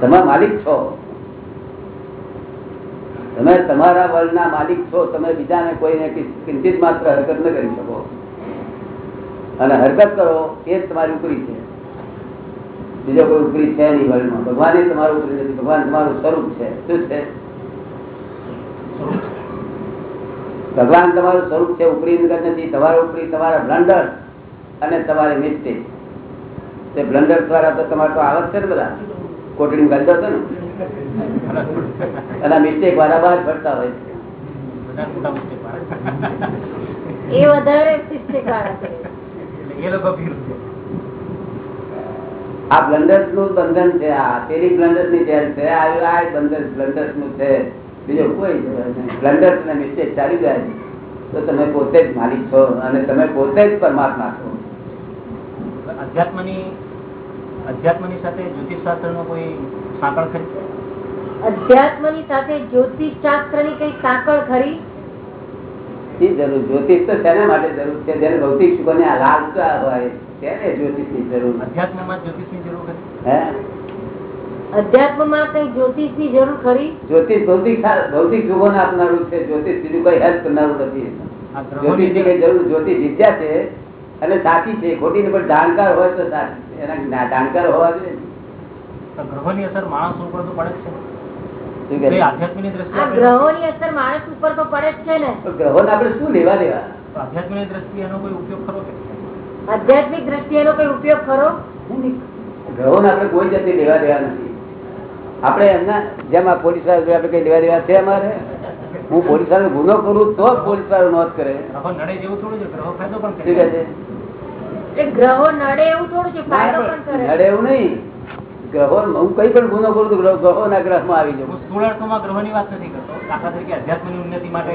તમે માલિક છો. તમે તમારા વર્લ્ડના માલિક છો. તમે બીજાને કોઈને ચિંતિત માત્ર હરકત ન કરી શકો. અને હરકત કરો એ જ તમારી ઉપરી છે. બીજો કોઈ ઉપરી છે નહીં વર્લ્ડમાં ભગવાન એ તમારું ઉપરી નથી. ભગવાન તમારું સ્વરૂપ છે. શું છે? ભગવાન તમારું સ્વરૂપ છે ઉપરી નિગત નથી. તમારું ઉપરી તમારા બ્લન્ડર અને તમારી મિસ્ટેક. તે બ્લન્ડર દ્વારા તો તમારે તો આવત છે ને બધા? કોટડી ગંદો હતો ને? અને મિસ્ટેક બહાર ફરતા હોય છે. એ વધારે મિસ્ટેક વાળા છે એ લોકો ભીરું છે. આ બ્લન્ડર્સનું બંધન છે આ પેલી બ્લન્ડર્સની જેલ છે આ આ બંધન બ્લન્ડર્સનું છે. બીજો કોઈ બ્લન્ડર્સ ને મિસ્ટેક ચાલી જાય તો તમે પોતે જ માલિક છો અને તમે પોતે જ પરમાત્મા છો. અધ્યાત્મની અધ્યાત્મની સાથે જ્યોતિષ શાસ્ત્રનો કોઈ સાંકળ ખરી? અધ્યાત્મની સાથે જ્યોતિષ શાસ્ત્રની કઈ સાંકળ ખરી? જરૂર? જ્યોતિષ તો શેના માટે જરૂર છે? જેને ભૌતિક સુખોને ને લાલચા હોય તેને જ્યોતિષ જરૂર? અધ્યાત્મમાં જ્યોતિષની જરૂર હે? અધ્યાત્મમાં કઈ જ્યોતિષની જરૂર ખરી? જ્યોતિષ ભૌતિક ભૌતિક આપનારું છે જ્યોતિષ બીજું કઈ હેલ્પ કરનારું નથી. જ્યોતિષની કઈ જરૂર જ્યોતિષ વિદ્યા છે અને સાચી છે ખોટી ને પણ જાણકાર હોય તો સાચી એના ના- જાણકાર હોવા જોઈએ ને. ની ગ્રહોની અસર માણસ ઉપર તો પડે જ છે. ગ્રહોની અસર માણસ ઉપર તો પડે જ છે ને. પણ ગ્રહોને આપણે શું લેવા દેવા? આધ્યાત્મિક દ્રષ્ટિએ એનો કોઈ ઉપયોગ ખરો કે? આધ્યાત્મિક દ્રષ્ટિએ એનો કઈ ઉપયોગ ખરો? ગ્રહોને આપણે કોઈ જતી લેવા દેવા નથી. આપણે એમના જેમ આ પોલીસવાળા આપણે કઈ લેવા દેવા છે અમારે? હું પોલીસ વાળો ગુનો કરું તો જ પોલીસ વાળો નોંધ કરે. ઠીક થોડું છે ગ્રહો ફાયદો પણ શું છે? એ ગ્રહો નડે એવું થોડું છે નડે એવું નહીં. ગ્રહો હું કઈ પણ ગુનો કરું તો ગ્રહો ના ગ્રહમાં આવી હું જાઉં અર્થમાં ગ્રહોની વાત નથી કરતો. દાખલા તરીકે અધ્યાત્મની ઉન્નતિ માટે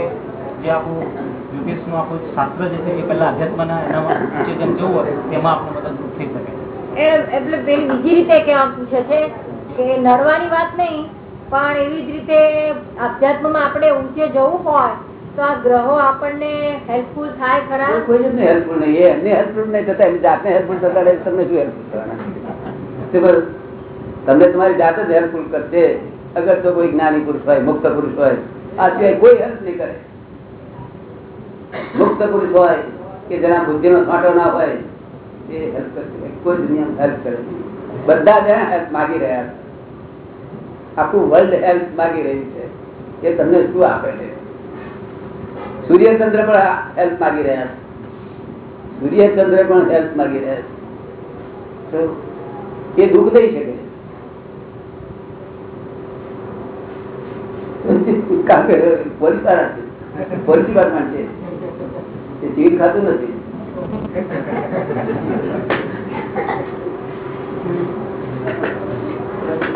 જે આપણું જ્યોતિષનું આપણું શાસ્ત્ર જે છે એ પહેલા અધ્યાત્મના એનામાં ઊંચે જેમ જવું હોય તેમાં આપણે મદદ થઈ શકે. એટલે પેલી બીજી રીતે કેવા પૂછે છે કે નડવાની વાત નહીં પણ એવી જ રીતે અધ્યાત્મમાં આપણે ઊંચે જવું હોય તો આ ગ્રહો આપણને હેલ્પફુલ થાય ખરા? કોઈ જ હેલ્પફુલ નહીં એ એમને હેલ્પફુલ નહીં થતા એમની જાતને હેલ્પફુલ થતા રહે તમને શું હેલ્પફુલ થવાના? તમને તમારી જાત જ હેલ્પફુલ કરશે અગર તો કોઈ જ્ઞાની પુરુષ હોય મુક્ત પુરુષ હોય આ સિવાય કોઈ હેલ્પ નહીં કરે. મુક્ત પુરુષ હોય કે જેના બુદ્ધિનો છાંટો ના હોય, એ કોઈ દુનિયામાં હેલ્પ કરે બધા જ હેલ્પ માગી રહ્યા છે. આખું વર્લ્ડ હેલ્પ માગી રહ્યું છે એ તમને શું આપે છે. સૂર્યચંદ્ર પણ હેલ્પ માગી રહ્યા છે. સૂર્યચંદ્ર પણ હેલ્પ માગી રહ્યા છે. એ દુઃખ દઈ શકે છે. પોલીસ પોલીસ ડિપાર્ટમેન્ટ છે. એ ખાતું નથી.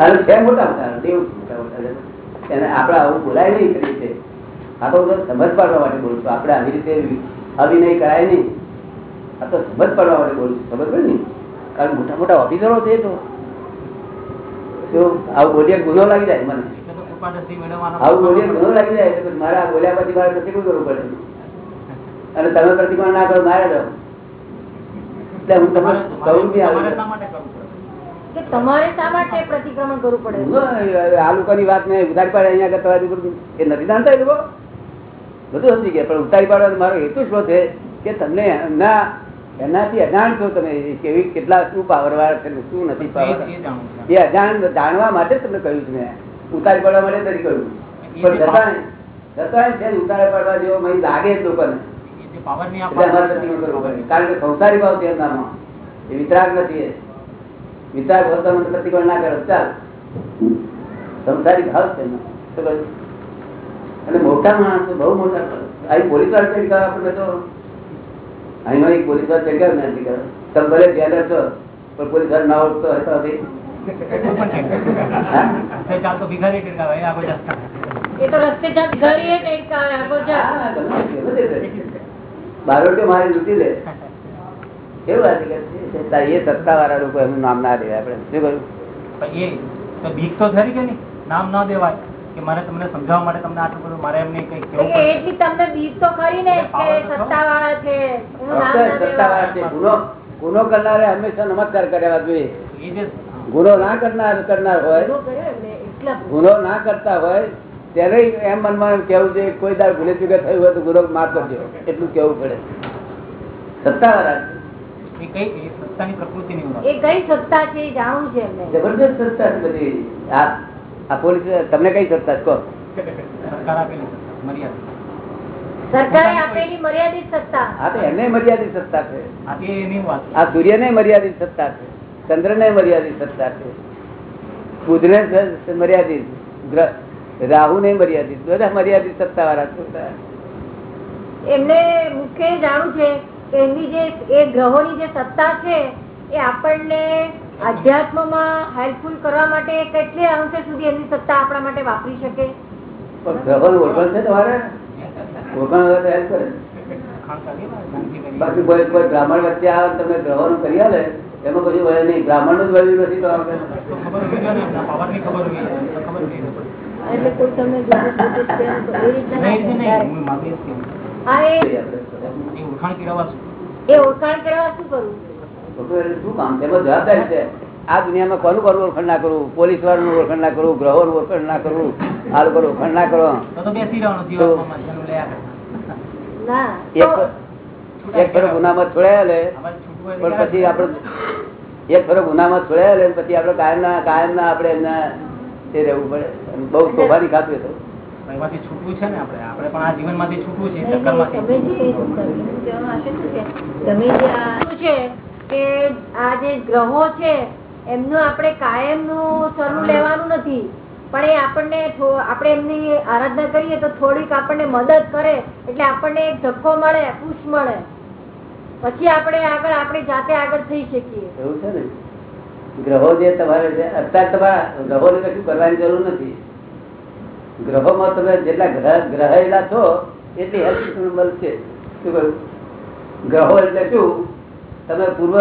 અને છે મોટા મોટા દેવ મોટા મોટા એને આપણે આવું બોલાય નહીં કરી છે આ તો સમજ પાડવા માટે બોલું છું. આપણે આવી રીતે અભિનય કરાય નહીં. આ તો સમજ પાડવા માટે બોલું છું. સમજ પડે ને? કારણ મોટા મોટા ઓફિસરો છે તો. આવું બોલીએ ગુનો લાગી જાય મને. આવું બોલીએ ગુનો લાગી જાય મારે બોલ્યા પછી મારે પ્રતિકૂળ કરવું પડે? અને તમે પ્રતિકોણ ના કરો મારે દો એટલે હું તમને કહું બી તમારે આવી શા માટે કરવું પડે? કે તમારે શા માટે પ્રતિક્રમણ કરવું પડે? આ લોકોની વાત મેં ઉતારી પાડે અહીંયા આગળ એ નથી જાણતા એ લોકો? બધું સમજી ગયા પણ ઉતારી પાડવાનો મારો હેતુ શું છે? કે તમને એમના એનાથી અજાણ છો તમે કેવી કેટલા શું પાવર વાળા છે શું નથી એ પાવર એ જાણવું છે. એ અજાણ જાણવા માટે તમને કહ્યું છે મેં. ઉતારી પાડવા માટે નથી કહ્યું. પણ જતા જતા છે ઉતારી પાડવા જેવો મને લાગે જ લોકોને. કારણ કે સંસારી ભાવ છે એ વિતરાગ નથી વિતરાગ ભાવ તમે પ્રતિક્રમણ ના કરો. ચાલ. સંસારી ભાવ છે? અને મોટા માણસો બહુ મોટા અહીં પોલીસવાળા ચડકાવ આપણે તો. અહીંનો એક પોલીસવાળા ચડકાવ નથી કરો તમે ભલે જેલર છો પણ પોલીસવાળા ના ઓળખતો હોય તો બી હા? રસ્તે ચાલતો ભિખારી ટેડકાવે, એ. તો રસ્તે જાત ઘડીએ ટેડકાવે, આગળ જા. હા, ગમે તે, ગમે તે. બારોટો મારી લૂંટી લે. કેવું વાત એ સત્તા વાળા લોકો એમનું નામ ના દેવાય આપણે. શું કહ્યું? બીક તો ખરી કે નામ ન દેવાય. કે મારે તમને સમજાવવા માટે તમને આટલું બધું મારે એમને કઈ કેવું એટલી તમને બીક તો ખરી ને કે સત્તાવાળા છે. એનું ના ફક્ત સત્તા વાળા છે. દેવાય. ગુનો ગુનો કરનારે હંમેશા નમસ્કાર કરવા જોઈએ. એ જે ગુનો ના કરનાર કરનાર હોય ગુનો ના કરતા હોય ત્યારે એમ મનમાં એમ કેવું છે કોઈ દાર ભૂલે ચૂકે થયું હોય તો ગુનો માફ કરજો. એટલું કેવું પડે. સત્તા વાળા એ કઈ એ સત્તાની પ્રકૃતિની વાત એ કઈ સત્તા છે એ જાણવું છે એમને. જબરદસ્ત સત્તા છે બધી. આ આ પોલીસ તમને કઈ સત્તા છે? કહો. મર્યાદિત. સરકારે આપેલી મર્યાદિત સત્તા. એને મર્યાદિત સત્તા છે. આ તે છે. આ સૂર્ય ને મર્યાદિત સત્તા છે. ચંદ્ર ને મર્યાદિત સત્તા છે. બુધ ને મર્યાદિત ગ્રહ. રાહુ ને મર્યાદિત બધા મર્યાદિત સત્તા વાળા છે એમને મુખ્ય જાણવું છે કે એમની જે એ ગ્રહોની જે સત્તા છે એ આપણને અધ્યાત્મમાં હેલ્પફુલ કરવા માટે કેટલે અંશે સુધી એમની સત્તા આપણા માટે વાપરી શકે? પણ ગ્રહોનું ઓળખાણ છે તમારે? ઓળખાણ તો હેલ્પ કરે. બાકી કોઈ કોઈ બ્રાહ્મણ વચ્ચે આવે તમે ગ્રહોનું કરી આવે એમાં કશું વય નહીં. બ્રાહ્મણનું જ વયું નથી તો આપણે એટલે કોઈ તમને એ રીતના નહીં, નહીં, હું માગી જ છું. એ. એ ઓળખાણ કેળવવા શું? એ ઓળખાણ કરવા શું કરવું શું કામ છે? જવાબદારી છે. આ દુનિયામાં કોનું કરવું ઓળખાણ ના કરવું પોલીસ વાળાનું ઓળખાણ ના કરવું ગ્રહોનું ઓળખાણ ના કરવું આ લોકો ઓળખાણ ના કરો. ના એક ફેરો ગુનામાં છોડાયા લે આમાં છૂટવું હોય તો પણ પછી આપડે આપણે એક ફેરો ગુનામાં છોડાયા લે પછી આપણે કાયમ ના આપણે એમના તે રહેવું પડે. બહુ તોફાની ખાતું તો. એમાંથી છૂટવું છે ને આપણે. આપણે પણ આ જીવનમાંથી છૂટવું છે નહીં, નહીં, ચક્કરમાંથી તમે જે કહેવાનો આશય શું છે? તમે જે આ શું છે કે આ જે ગ્રહો છે એમનું આપણે કાયમનું સરનું લેવાનું નથી. પણ એ આપણને આપણે એમની આરાધના કરીએ તો થોડીક આપણને મદદ કરે એટલે આપણને એક ધક્કો મળે પુશ મળે. પછી આપણે આગળ આપણી જાતે આગળ થઈ શકીએ. એવું છે ને? ગ્રહો જે તમારે અત્યારે તમારા ગ્રહોને કશું કરવાની જરૂર નથી. ગ્રહોમાં તમે જેટલા ગ્રહ ગ્રહેલા છો, એટલી હેલ્પ મળશે. શું કહ્યું? ગ્રહો એટલે શું? તમે પૂર્વ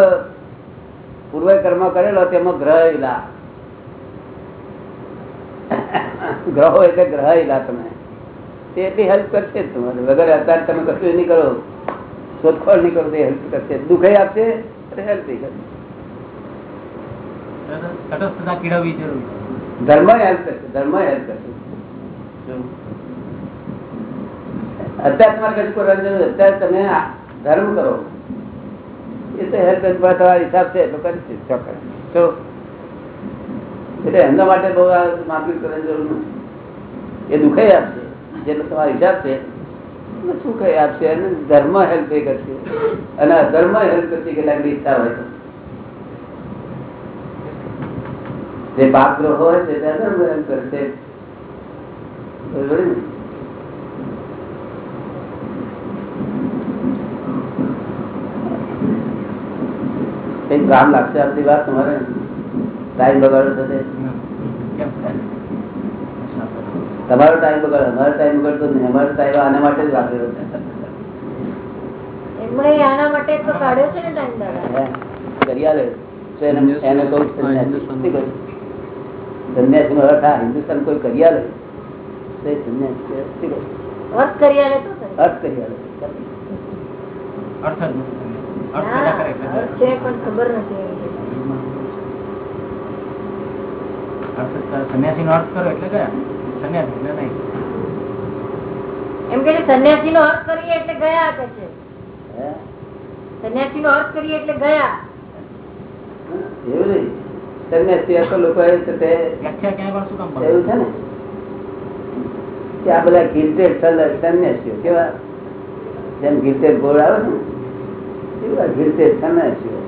પૂર્વ કર્મ કરેલો તેમાં ગ્રહેલા ગ્રહો એટલે ગ્રહેલા તમે. તે એટલી હેલ્પ કરશે જ તમારે. વગર અત્યારે તમે કશું નહીં કરો. શોધખોળ નહીં કરો, તે હેલ્પ કરશે. દુઃખ આપશે હેલ્પ નહીં કરશે. તટસ્થતા કેળવવી જરૂરી ધર્મ હેલ્પ કરશે ધર્મ હેલ્પ કરશે. અત્યારે તમારે કશું કરવાની જરૂર અત્યારે તમે ધર્મ કરો. એ તો હેલ્પ તમારા હિસાબ છે તો કરી ચોક્કસ. તો એટલે એમના માટે બહુ આ માફી કરવાની જરૂર નથી. એ દુઃખે આપશે જેટલો તમારો હિસાબ છે શું કઈ આપશે અને ધર્મ હેલ્પ એ કરશે. અને અધર્મ હેલ્પ કરશે કેટલાક ઈચ્છા હોય તો. જે પાત્ર હોય છે તે કરશે બરોબર કામ લાગશે આ વાત તમારે? ટાઈમ બગાડો થાય? તમારો ટાઈમ બગાડો અમારો ટાઈમ બગાડતો નહીં. અમારો ટાઈમ આના માટે જ વાપરેલો છે. આના માટે તો કાઢ્યો છે ને ટાઈમ દાદા કરી આલે. તો એને એને કહું સંન્યાસી. નો અર્થ આ હિન્દુસ્તાન કોઈ કરી આલે? તો એ સંન્યાસી છે. શું કહ્યું? અર્થ કરી આલે અર્થ આલે. એટલે અર્થ છે પણ ખબર નથી અર્થ સંન્યાસી નો અર્થ કરો એટલે ગયા સંન્યાસી એટલે નહીં. એમ કે સન્યાસી નો અર્થ કરીએ એટલે ગયા કે છે. હે? સંન્યાસી નો અર્થ કરીએ એટલે ગયા. એવું નહીં. સંન્યાસી જેમ ગિલ્ટેડ ગોળ આવે ને એવા ગિલ્ટેડ સન્યાસીઓ.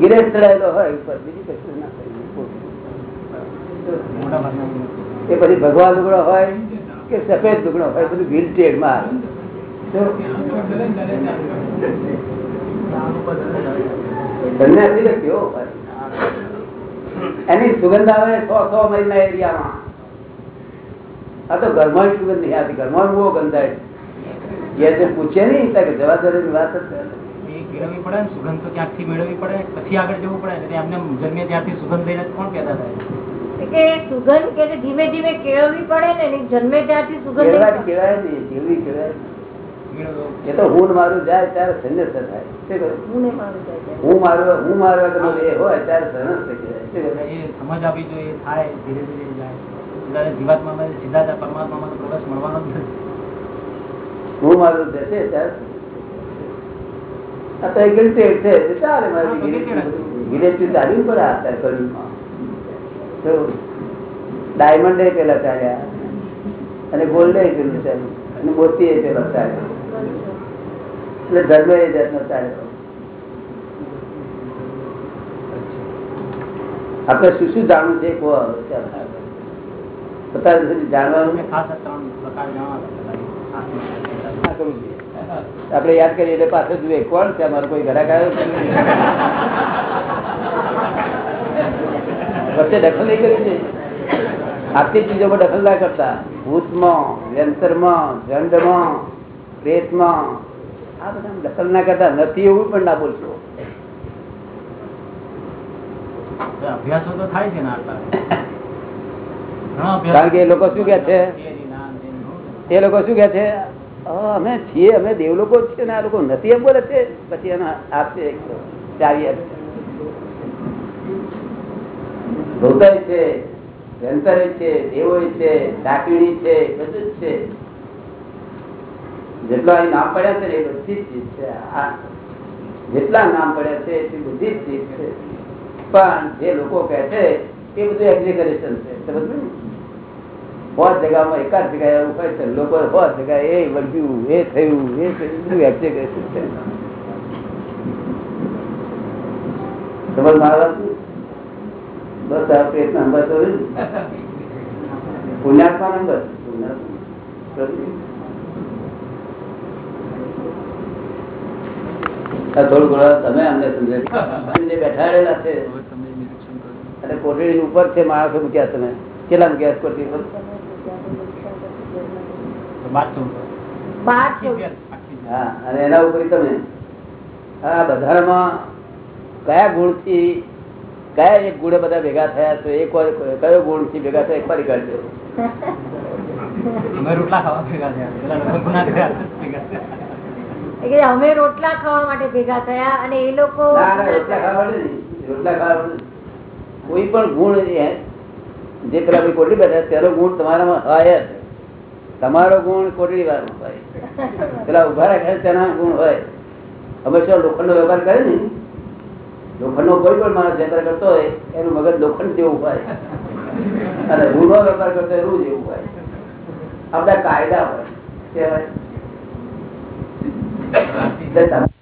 ગિરેજ ચડાયેલો હોય ઉપર બીજું કશું ના થાય મોટા ભાગના એ પછી ભગવાન લુગડો હોય કે સફેદ લુગડો હોય બધું ગિલ્ટેડમાં સંન્યાસી ને કેવો હોય? એની સુગંધ આવે સો સો મહિના એરિયામાં આ તો ઘરમાં સુગંધ નહીં આવતી. ઘરમાં બહુ ગંધાય જે પૂછે નહીં ત્યાં કે જવાબદારી વાત જ મેળવવી પડે ને સુગંધ તો ક્યાંકથી મેળવવી પડે? પછી આગળ જવું પડે. એમને જન્મે ત્યાંથી સુગંધ લઈને કોણ પેદા થાય? કે સુગંધ કે ધીમે ધીમે કેળવવી પડે ને જન્મે ત્યાંથી સુગંધ કેળવાય નહીં. જેવી કેળવાય એ તો હું મારું જાય ત્યારે સંન્યાસ થાય. હું મારું હું મારું હું એ હોય ત્યારે સંન્યાસ સમજ આપી જોઈએ થાય ધીરે ધીરે જાય. એટલે સીધા જ પ્રવેશ મળવાનો હું મારું જશે ત્યારે આ તો એક ગિલ્ટેડ છે ચાલે મારી ગિલેટી ચાલ્યું પડે અત્યારે કળિયુગમાં. તો ડાયમંડ એ પેલા ચાલ્યા. અને ગોલ્ડ એ પેલું ચાલ્યું. અને મોતી એ પેલા ચાલ્યા. એટલે ધર્મ એ જાતનો ચાલ્યો આપણે શું શું જાણવું છે એ કહો હવે. ચાલો. બતાવો સુધી જાણવાનું મેં ખાસ આ ત્રણ પ્રકાર જણાવ્યા હતા. ના કરવું જોઈએ. આપણે યાદ કરીએ એટલે પાછળ જોઈએ કોણ છે અમારો કોઈ ઘરાક આવ્યો છે? વચ્ચે દખલ નહીં કરી છે આખી ચીજોમાં દખલ ના કરતા ભૂતમાં વ્યંતરમાં જંડમાં પ્રેતમાં આ બધા દખલ ના કરતા નથી એવું પણ ના બોલશો. અભ્યાસો તો થાય છે કારણ કે એ લોકો શું કે છે. એ લોકો શું કે છે? અમે છીએ અમે દેવ લોકો છીએ ને આ લોકો નથી એમ બોલે છે? પછી એના આપશે ચાવી આપશે ભૂતય છે જંતર છે દેવો છે ડાકીણી છે બધું જ છે. જેટલા અહીં નામ પડ્યા છે ને એ બધી જ ચીજ છે. આ જેટલા નામ પડ્યા છે એટલી બધી જ ચીજ છે. પણ જે લોકો કહે છે એ બધું એક્ઝિકરેશન છે. સમજ પડી? પાંચ જગામાં એકાદ જગ્યાએ એવું હોય છે લોકો પાંચ જગ્યાએ એ વળગ્યું એ થયું એ થયું, બધું એક્ઝિકરેશન છે. સમજ મારા બસ આ પ્રયત્ન નંબર તો પુણ્યાત્મા નંબર થોડું ઘણું તમે અમને સમજાવી જે બેઠાડેલા છે અને કોટડી ઉપર છે માણસો મૂક્યા તમે? કેટલા મૂક્યા કોટડી. હા અને એના ઉપર તમે આ બધામાં કયા ગુણથી કયા એક ગુણે બધા ભેગા થયા છો? એક વાર કયો ગુણથી ભેગા થયા? એક વાર રોટલા ખાવા ભેગા થયા. અમે રોટલા ખાવા માટે ભેગા થયા અને એ લોકો. કોઈ પણ ગુણ જે પેલા કોટડી બેઠા તેનો ગુણ તમારામાં હોય જ. તમારો ગુણ કોટડી વાળો હોય. પેલા ઊભા રાખે તેના ગુણ હોય. અમે શું લોખંડ નો વેપાર કરે ને લોખંડ નો કોઈ પણ માણસ વેપાર કરતો હોય, એનું મગજ લોખંડ જેવું હોય. અને ગુણ નો વેપાર કરતો રૂ જેવું હોય. આપડા કાયદા હોય, કહેવાય. એટલે તમે